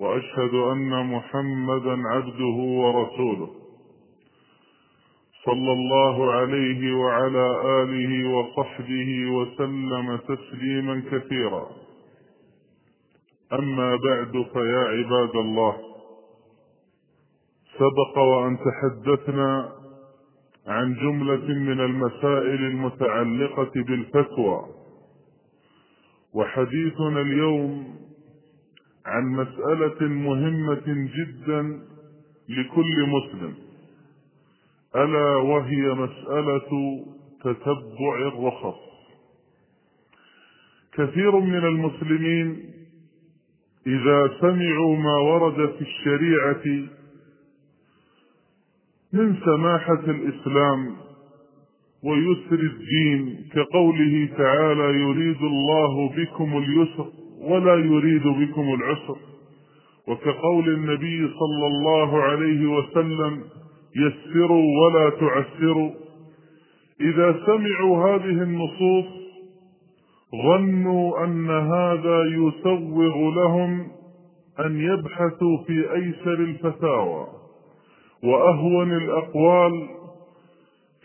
وأشهد أن محمدا عبده ورسوله. صلى الله عليه وعلى آله وصحبه وسلم تسليما كثيرا. أما بعد فيا عباد الله سبق وأن تحدثنا عن جملة من المسائل المتعلقة بالفتوى وحديثنا اليوم عن مسألة مهمة جدا لكل مسلم ألا وهي مسألة تتبع الرخص. كثير من المسلمين إذا سمعوا ما ورد في الشريعة من سماحة الإسلام ويسر الدين كقوله تعالى يريد الله بكم اليسر ولا يريد بكم العسر وكقول النبي صلى الله عليه وسلم يسروا ولا تعسروا اذا سمعوا هذه النصوص ظنوا ان هذا يسوغ لهم ان يبحثوا في ايسر الفتاوى واهون الاقوال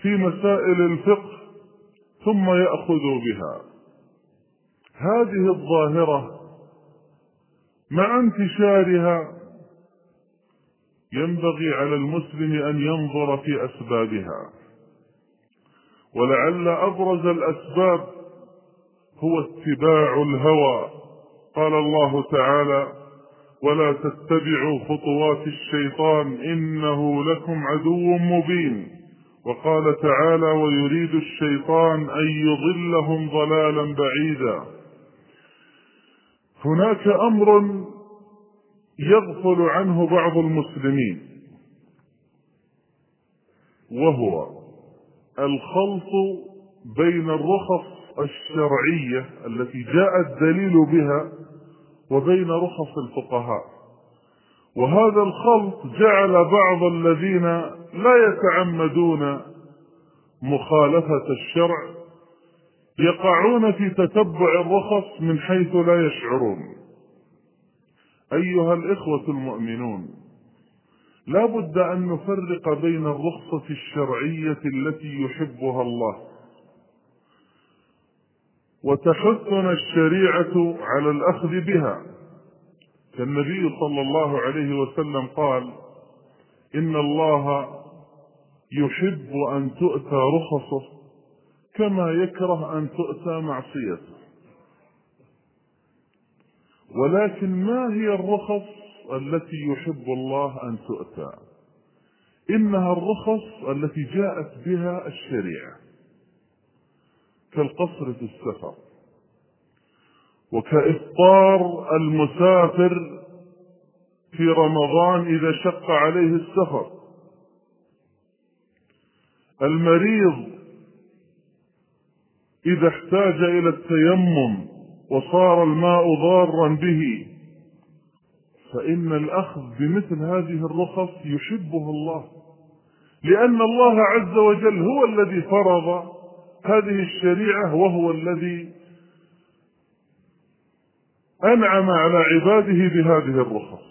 في مسائل الفقه ثم ياخذوا بها هذه الظاهرة مع انتشارها ينبغي على المسلم أن ينظر في أسبابها. ولعل أبرز الأسباب هو اتباع الهوى. قال الله تعالى ولا تتبعوا خطوات الشيطان إنه لكم عدو مبين. وقال تعالى ويريد الشيطان أن يضلهم ضلالا بعيدا. هناك أمر يغفل عنه بعض المسلمين وهو الخلط بين الرخص الشرعية التي جاء الدليل بها وبين رخص الفقهاء. وهذا الخلط جعل بعض الذين لا يتعمدون مخالفة الشرع يقعون في تتبع الرخص من حيث لا يشعرون. أيها الإخوة المؤمنون لا بد أن نفرق بين الرخصة الشرعية التي يحبها الله وتحثنا الشريعة على الأخذ بها. كالنبي صلى الله عليه وسلم قال إن الله يحب أن تؤتى رخصه كما يكره أن تؤتى معصيته. ولكن ما هي الرخص التي يحب الله أن تؤتى؟ إنها الرخص التي جاءت بها الشريعة كالقصر في السفر وكإفطار المسافر في رمضان إذا شق عليه السفر. المريض إذا احتاج إلى التيمم وصار الماء ضارا به فإن الأخذ بمثل هذه الرخص يحبه الله لأن الله عز وجل هو الذي فرض هذه الشريعة وهو الذي أنعم على عباده بهذه الرخص.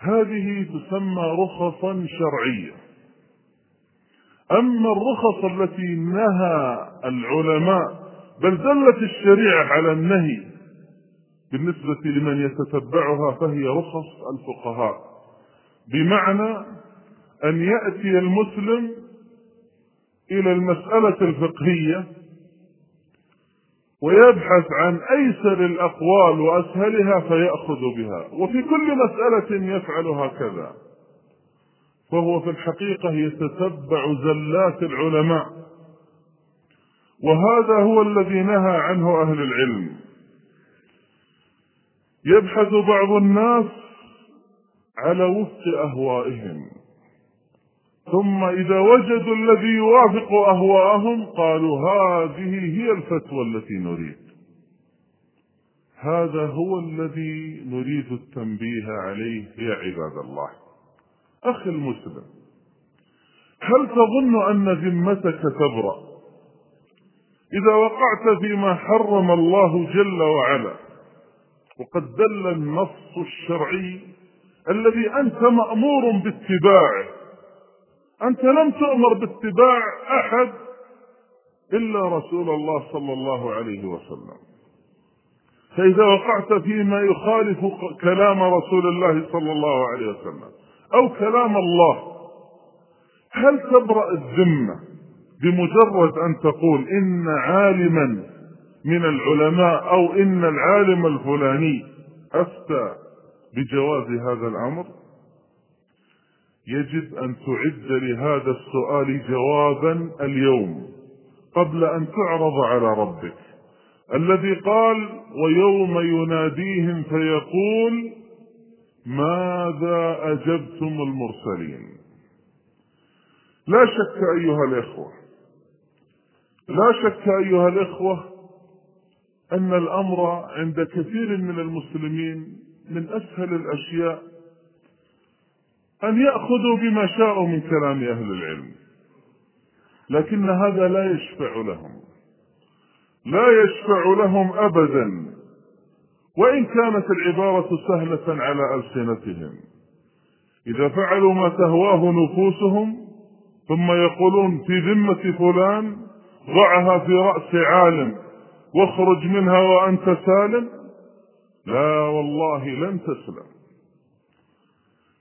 هذه تسمى رخصا شرعيه أما الرخص التي نهى العلماء بل دلت الشريعة على النهي بالنسبة لمن يتتبعها فهي رخص الفقهاء. بمعنى أن يأتي المسلم إلى المسألة الفقهية ويبحث عن أيسر الأقوال وأسهلها فيأخذ بها وفي كل مسألة يفعل هكذا. فهو في الحقيقة يتتبع زلات العلماء. وهذا هو الذي نهى عنه أهل العلم. يبحث بعض الناس على وفق أهوائهم. ثم إذا وجدوا الذي يوافق أهواءهم قالوا هذه هي الفتوى التي نريد. هذا هو الذي نريد التنبيه عليه يا عباد الله. أخي المسلم هل تظن أن ذمتك تبرأ؟ إذا وقعت فيما حرم الله جل وعلا وقد دل النص الشرعي الذي أنت مأمور باتباعه. أنت لم تؤمر باتباع أحد إلا رسول الله صلى الله عليه وسلم. فإذا وقعت فيما يخالف كلام رسول الله صلى الله عليه وسلم أو كلام الله. هل تبرأ الذمة بمجرد أن تقول إن عالما من العلماء أو إن العالم الفلاني أفتى بجواز هذا الأمر؟ يجب أن تعد لهذا السؤال جوابا اليوم قبل أن تعرض على ربك. الذي قال ويوم يناديهم فيقول ماذا أجبتم المرسلين؟ لا شك أيها الإخوة لا شك أيها الإخوة أن الأمر عند كثير من المسلمين من أسهل الأشياء أن يأخذوا بما شاءوا من كلام أهل العلم لكن هذا لا يشفع لهم لا يشفع لهم أبدا. وإن كانت العبارة سهلة على ألسنتهم. إذا فعلوا ما تهواه نفوسهم ثم يقولون في ذمة فلان ضعها في رأس عالم واخرج منها وأنت سالم. لا والله لن تسلم.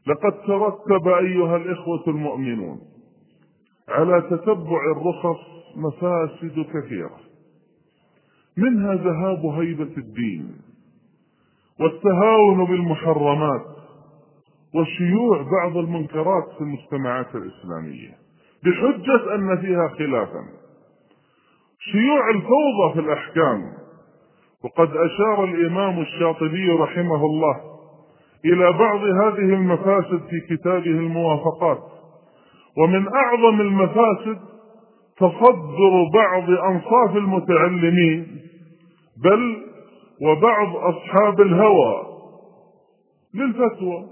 لقد ترتب أيها الإخوة المؤمنون على تتبع الرخص مفاسد كثيرة منها ذهاب هيبة الدين. والتهاون بالمحرمات وشيوع بعض المنكرات في المجتمعات الإسلامية. بحجة أن فيها خلافا. شيوع الفوضى في الأحكام. وقد أشار الإمام الشاطبي رحمه الله إلى بعض هذه المفاسد في كتابه الموافقات. ومن أعظم المفاسد تصدر بعض أنصاف المتعلمين بل وبعض أصحاب الهوى للفتوى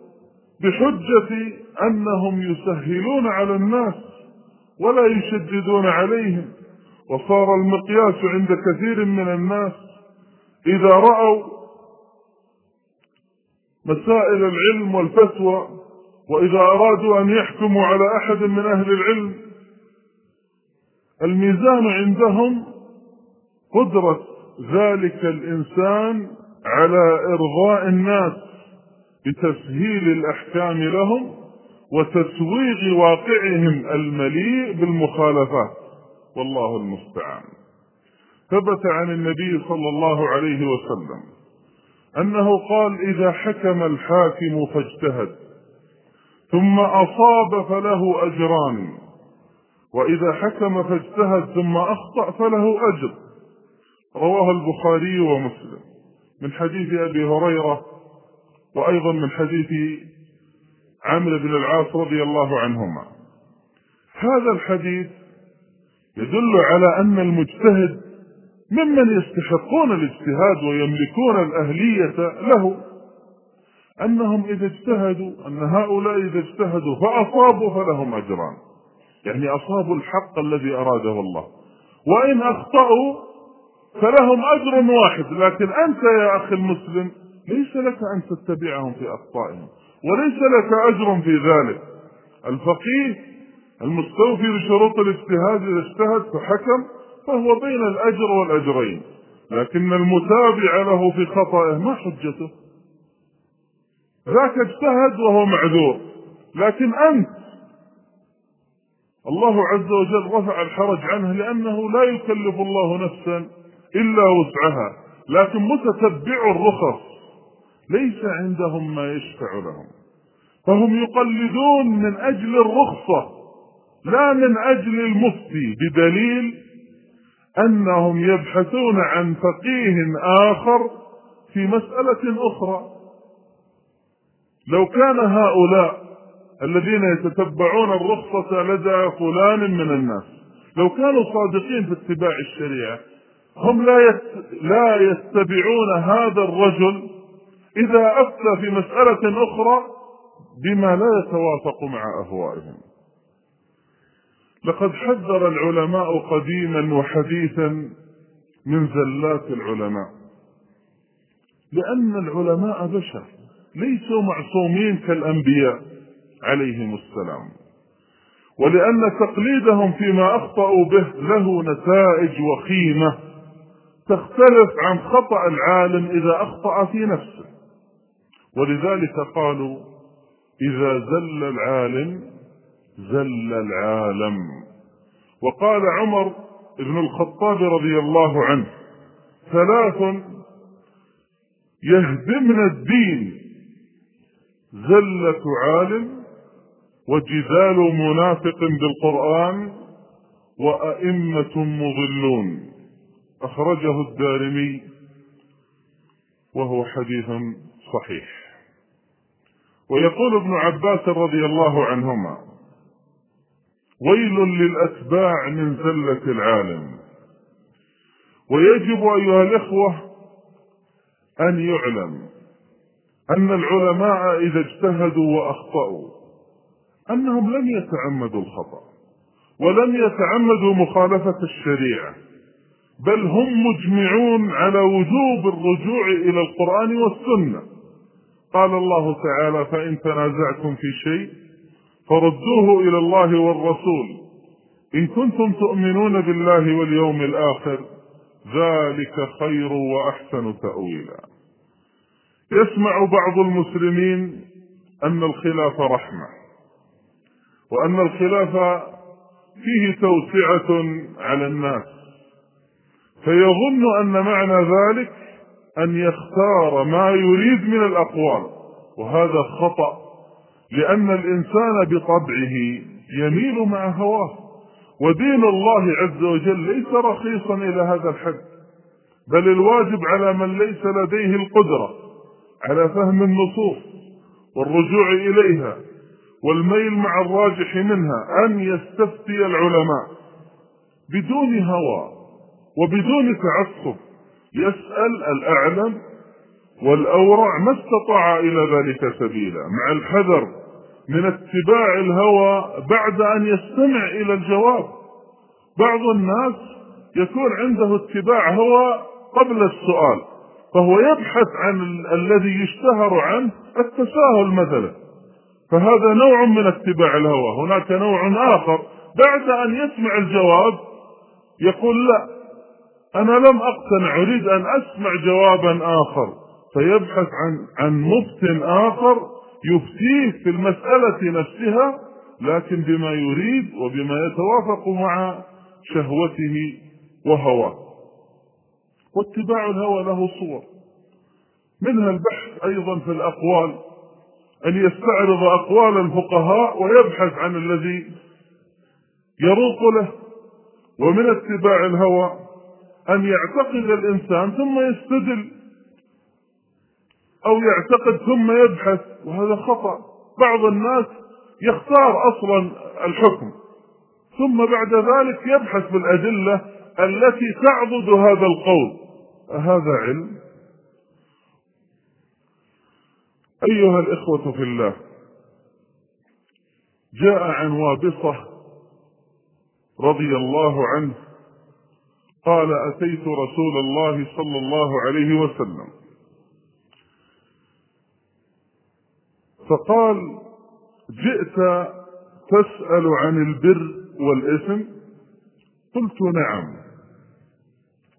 بحجة أنهم يسهلون على الناس ولا يشددون عليهم. وصار المقياس عند كثير من الناس إذا رأوا مسائل العلم والفتوى وإذا أرادوا أن يحكموا على أحد من أهل العلم الميزان عندهم قدرة ذلك الإنسان على إرضاء الناس بتسهيل الأحكام لهم وتسويغ واقعهم المليء بالمخالفات. والله المستعان. ثبت عن النبي صلى الله عليه وسلم أنه قال إذا حكم الحاكم فاجتهد ثم أصاب فله أجران وإذا حكم فاجتهد ثم أخطأ فله أجر. رواه البخاري ومسلم. من حديث أبي هريرة وأيضا من حديث عمرو بن العاص رضي الله عنهما. هذا الحديث يدل على أن المجتهد ممن يستحقون الاجتهاد ويملكون الأهلية له أنهم إذا اجتهدوا أن هؤلاء إذا اجتهدوا فأصابوا فلهم أجران. يعني أصابوا الحق الذي أراده الله. وإن أخطأوا فلهم أجر واحد. لكن أنت يا أخي المسلم ليس لك أن تتبعهم في أخطائهم وليس لك أجر في ذلك. الفقيه المستوفي لشروط الاجتهاد إذا اجتهد فحكم فهو بين الأجر والأجرين. لكن المتابع له في خطأه ما حجته؟ ذاك اجتهد وهو معذور. لكن أنت الله عز وجل رفع الحرج عنه لأنه لا يكلف الله نفسا إلا وسعها. لكن متتبع الرخص. ليس عندهم ما يشفع لهم. فهم يقلدون من أجل الرخصة. لا من أجل المفتي. بدليل أنهم يبحثون عن فقيه آخر في مسألة أخرى. لو كان هؤلاء الذين يتتبعون الرخصة لدى فلان من الناس. لو كانوا صادقين في اتباع الشريعة. هم لا لا يتبعون هذا الرجل إذا أفتى في مسألة أخرى بما لا يتوافق مع أهوائهم. لقد حذر العلماء قديما وحديثا من زلات العلماء لأن العلماء بشر ليسوا معصومين كالأنبياء عليهم السلام. ولأن تقليدهم فيما أخطأوا به له نتائج وخيمة. تختلف عن خطأ العالم إذا أخطأ في نفسه. ولذلك قالوا إذا زل العالم زل العالم. وقال عمر بن الخطاب رضي الله عنه ثلاث يهدمن الدين زلة عالم وجدال منافق بالقرآن وأئمة مضلون. أخرجه الدارمي وهو حديث صحيح. ويقول ابن عباس رضي الله عنهما ويل للأتباع من زلة العالم. ويجب أيها الإخوة أن يعلم أن العلماء إذا اجتهدوا وأخطأوا أنهم لم يتعمدوا الخطأ ولم يتعمدوا مخالفة الشريعة. بل هم مجمعون على وجوب الرجوع إلى القرآن والسنة. قال الله تعالى فإن تنازعتم في شيء فردوه إلى الله والرسول. إن كنتم تؤمنون بالله واليوم الآخر ذلك خير وأحسن تأويلا. يسمع بعض المسلمين أن الخلاف رحمة وأن الخلاف فيه توسعة على الناس. فيظن أن معنى ذلك أن يختار ما يريد من الأقوال وهذا خطأ لأن الإنسان بطبعه يميل مع هواه ودين الله عز وجل ليس رخيصا إلى هذا الحد بل الواجب على من ليس لديه القدرة على فهم النصوص والرجوع إليها والميل مع الراجح منها أن يستفتي العلماء بدون هوى. وبدون تعصب يسأل الأعلم والأورع ما استطاع إلى ذلك سبيلا مع الحذر من اتباع الهوى بعد أن يستمع إلى الجواب. بعض الناس يكون عنده اتباع هوى قبل السؤال فهو يبحث عن ال الذي يشتهر عنه التساهل مثلا. فهذا نوع من اتباع الهوى هناك نوع آخر. بعد أن يسمع الجواب يقول لا أنا لم أقتنع أريد أن أسمع جوابا آخر. فيبحث عن عن مفتن آخر يفتيه في المسألة نفسها لكن بما يريد وبما يتوافق مع شهوته وهواه. واتباع الهوى له صور. منها البحث أيضا في الأقوال أن يستعرض أقوال الفقهاء ويبحث عن الذي يروق له. ومن اتباع الهوى أن يعتقد الإنسان ثم يستدل أو يعتقد ثم يبحث وهذا خطأ. بعض الناس يختار أصلا الحكم ثم بعد ذلك يبحث بالأدلة التي تعضد هذا القول. هذا علم؟ أيها الإخوة في الله جاء عن وابصة رضي الله عنه قال أتيت رسول الله صلى الله عليه وسلم. فقال جئت تسأل عن البر والإثم؟ قلت نعم.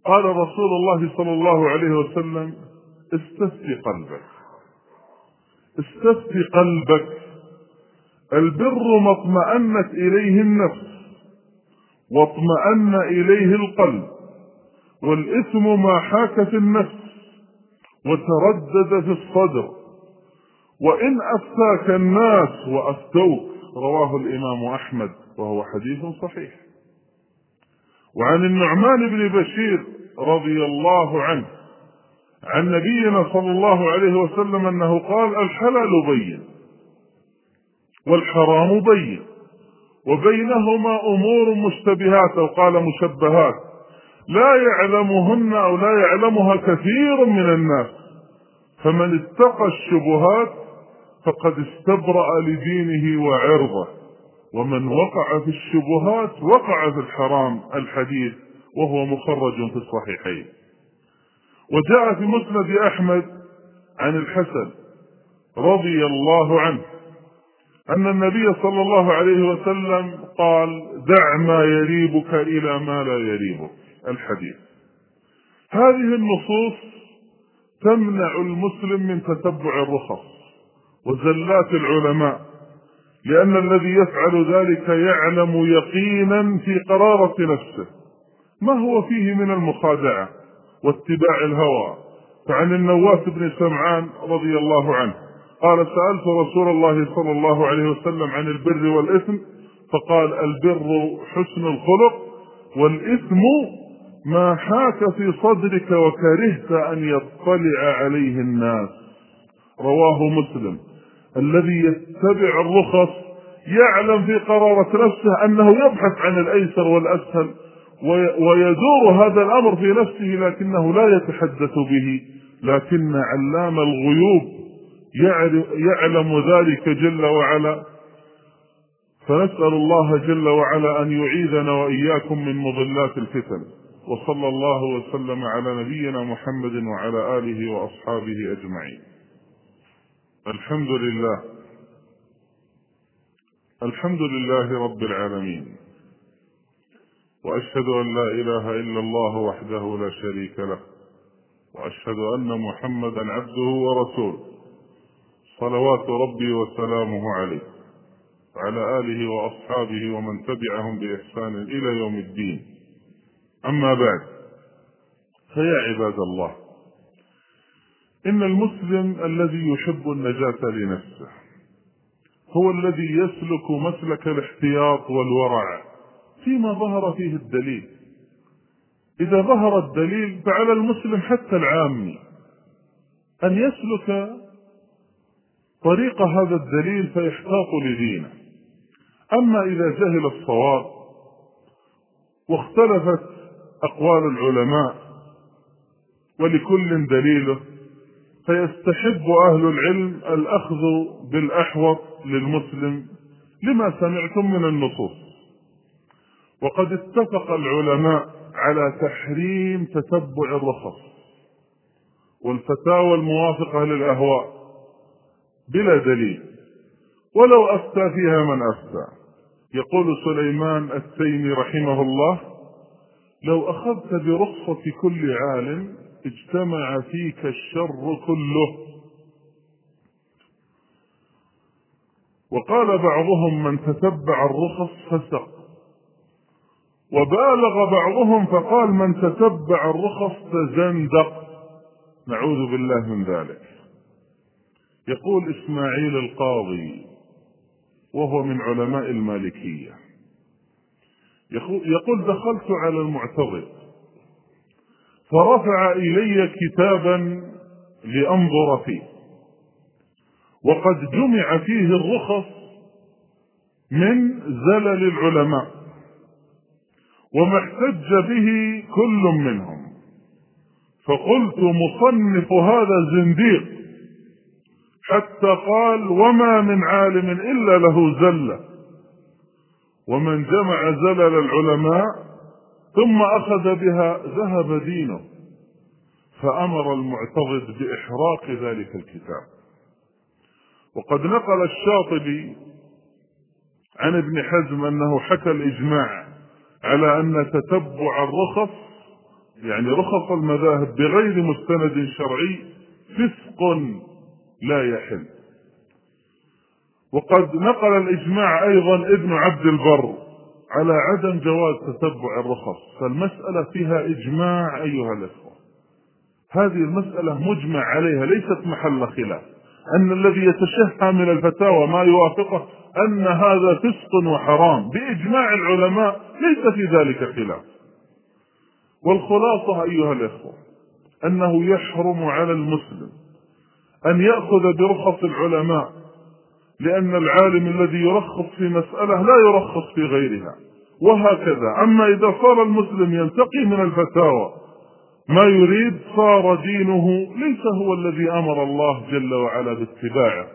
قال رسول الله صلى الله عليه وسلم استفتي قلبك. استفتي قلبك. البر ما اطمأنت إليه النفس. واطمأن إليه القلب والإثم ما حاك في النفس وتردد في الصدر. وإن أفتاك الناس وأفتوك رواه الإمام أحمد وهو حديث صحيح. وعن النعمان بن بشير رضي الله عنه عن نبينا صلى الله عليه وسلم أنه قال الحلال بين والحرام بين. وبينهما أمور مشتبهات أو قال مشبهات. لا يعلمهن أو لا يعلمها كثير من الناس. فمن اتقى الشبهات فقد استبرأ لدينه وعرضه. ومن وقع في الشبهات وقع في الحرام الحديث وهو مخرج في الصحيحين. وجاء في مسند أحمد عن الحسن رضي الله عنه. أن النبي صلى الله عليه وسلم قال دع ما يريبك إلى ما لا يريبك. الحديث. هذه النصوص تمنع المسلم من تتبع الرخص وزلات العلماء لأن الذي يفعل ذلك يعلم يقينا في قرارة نفسه. ما هو فيه من المخادعة واتباع الهوى؟ فعن النواس بن سمعان رضي الله عنه. قال سألت رسول الله صلى الله عليه وسلم عن البر والإثم فقال البر حسن الخلق والإثم ما حاك في صدرك وكرهت أن يطلع عليه الناس. رواه مسلم. الذي يتبع الرخص يعلم في قرارة نفسه أنه يبحث عن الأيسر والأسهل ويدور هذا الأمر في نفسه لكنه لا يتحدث به لكن علام الغيوب يعلم ذلك جل وعلا. فنسأل الله جل وعلا أن يعيذنا وإياكم من مضلات الفتن. وصلى الله وسلم على نبينا محمد وعلى آله وأصحابه أجمعين. الحمد لله. الحمد لله رب العالمين. وأشهد أن لا إله إلا الله وحده لا شريك له. وأشهد أن محمدا عبده ورسوله. صلوات ربي وسلامه عليه وعلى آله وأصحابه ومن تبعهم بإحسان إلى يوم الدين. أما بعد فيا عباد الله إن المسلم الذي يحب النجاة لنفسه هو الذي يسلك مسلك الاحتياط والورع فيما ظهر فيه الدليل. إذا ظهر الدليل فعلى المسلم حتى العامي أن يسلك طريق هذا الدليل فيحتاط لدينه. أما إذا جهل الصواب واختلفت أقوال العلماء ولكل دليله فيستحب أهل العلم الأخذ بالأحوط للمسلم لما سمعتم من النصوص. وقد اتفق العلماء على تحريم تتبع الرخص والفتاوى الموافقة للأهواء. بلا دليل. ولو أفتى فيها من أفتى. يقول سليمان التيمي رحمه الله لو أخذت برخصة كل عالم اجتمع فيك الشر كله. وقال بعضهم من تتبع الرخص فسق. وبالغ بعضهم فقال من تتبع الرخص تزندق نعوذ بالله من ذلك. يقول إسماعيل القاضي وهو من علماء المالكية. يقول دخلت على المعترض فرفع إلي كتابا لأنظر فيه وقد جمع فيه الرخص من زلل العلماء وما احتج به كل منهم. فقلت مصنف هذا زنديق حتى قال وما من عالم إلا له زلة. ومن جمع زلل العلماء ثم أخذ بها ذهب دينه فأمر المعترض بإحراق ذلك الكتاب. وقد نقل الشاطبي عن ابن حزم أنه حكى الإجماع على أن تتبع الرخص يعني رخص المذاهب بغير مستند شرعي فسق لا يحل. وقد نقل الإجماع أيضا ابن عبد البر على عدم جواز تتبع الرخص فالمسألة فيها إجماع أيها الأخوة. هذه المسألة مجمع عليها ليست محل خلاف. أن الذي يتشهى من الفتاوى ما يوافقه أن هذا فسق وحرام. بإجماع العلماء ليس في ذلك خلاف. والخلاصة أيها الأخوة أنه يحرم على المسلم أن يأخذ برخص العلماء لأن العالم الذي يرخص في مسألة لا يرخص في غيرها. وهكذا أما إذا صار المسلم ينتقي من الفتاوى ما يريد صار دينه ليس هو الذي أمر الله جل وعلا باتباعه.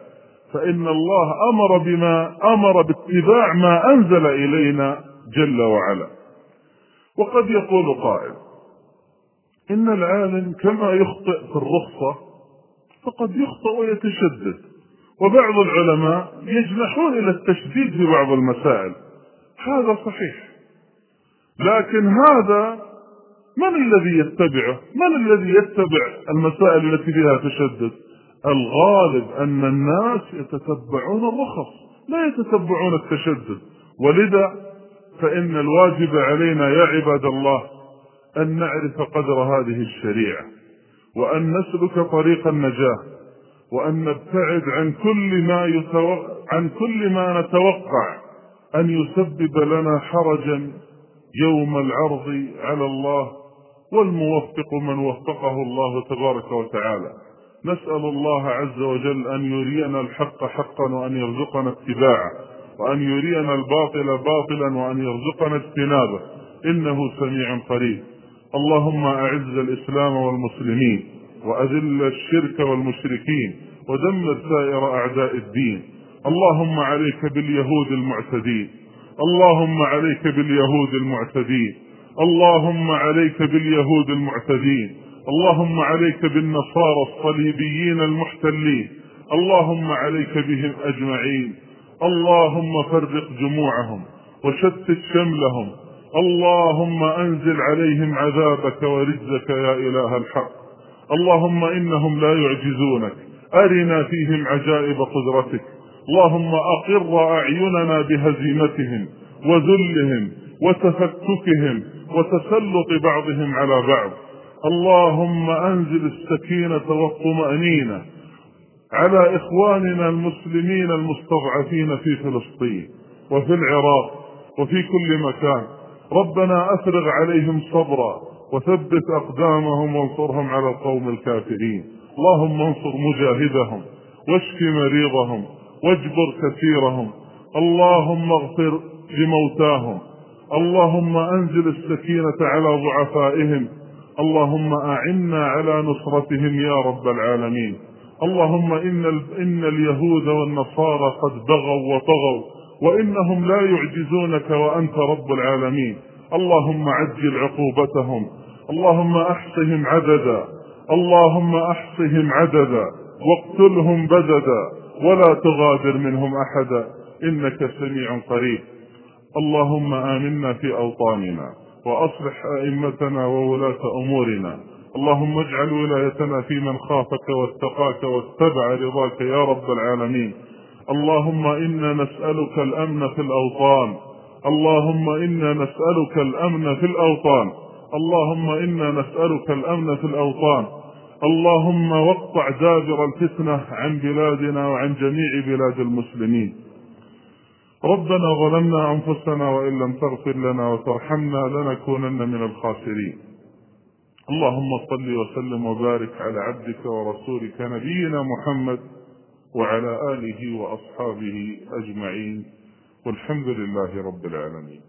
فإن الله أمر بما أمر باتباع ما أنزل إلينا جل وعلا. وقد يقول قائل إن العالم كما يخطئ في الرخصة فقد يخطئ ويتشدد. وبعض العلماء يجنحون إلى التشديد في بعض المسائل. هذا صحيح. لكن هذا من الذي يتبعه؟ من الذي يتبع المسائل التي فيها تشدد؟ الغالب أن الناس يتتبعون الرخص لا يتتبعون التشدد. ولذا فإن الواجب علينا يا عباد الله أن نعرف قدر هذه الشريعة. وأن نسلك طريق النجاة وأن نبتعد عن كل ما يتوقع عن كل ما نتوقع أن يسبب لنا حرجا يوم العرض على الله والموفق من وفقه الله تبارك وتعالى. نسأل الله عز وجل أن يرينا الحق حقا وأن يرزقنا اتباعه وأن يرينا الباطل باطلا وأن يرزقنا اجتنابه. إنه سميع قريب. اللهم أعز الإسلام والمسلمين وأذل الشرك والمشركين ودمر سائر أعداء الدين. اللهم عليك باليهود المعتدين. اللهم عليك باليهود المعتدين. اللهم عليك باليهود المعتدين. اللهم عليك بالنصارى الصليبيين المحتلين. اللهم عليك بهم أجمعين. اللهم فرق جموعهم وشتت شملهم اللهم أنزل عليهم عذابك ورجزك يا إله الحق. اللهم إنهم لا يعجزونك. أرنا فيهم عجائب قدرتك. اللهم أقر أعيننا بهزيمتهم وذلهم وتفككهم وتسلط بعضهم على بعض. اللهم أنزل السكينة والطمأنينة على إخواننا المسلمين المستضعفين في فلسطين وفي العراق وفي كل مكان. ربنا أفرغ عليهم صبرا وثبت أقدامهم وانصرهم على القوم الكافرين. اللهم انصر مجاهدهم واشف مريضهم واجبر كثيرهم. اللهم اغفر لموتاهم. اللهم أنزل السكينة على ضعفائهم. اللهم أعنا على نصرتهم يا رب العالمين. اللهم إن إن اليهود والنصارى قد بغوا وطغوا. وإنهم لا يعجزونك وأنت رب العالمين. اللهم عجل عقوبتهم. اللهم أحصهم عددا. اللهم أحصهم عددا. واقتلهم بددا. ولا تغادر منهم أحدا. إنك سميع قريب. اللهم آمنا في أوطاننا. وأصلح أئمتنا وولاة أمورنا. اللهم اجعل ولايتنا في من خافك واتقاك واتبع رضاك يا رب العالمين. اللهم إنا نسألك الأمن في الأوطان. اللهم إنا نسألك الأمن في الأوطان. اللهم إنا نسألك الأمن في الأوطان. اللهم واقطع دابر الفتنة عن بلادنا وعن جميع بلاد المسلمين. ربنا ظلمنا أنفسنا وإن لم تغفر لنا وترحمنا لنكونن من الخاسرين. اللهم صل وسلم وبارك على عبدك ورسولك نبينا محمد وعلى آله وأصحابه أجمعين والحمد لله رب العالمين.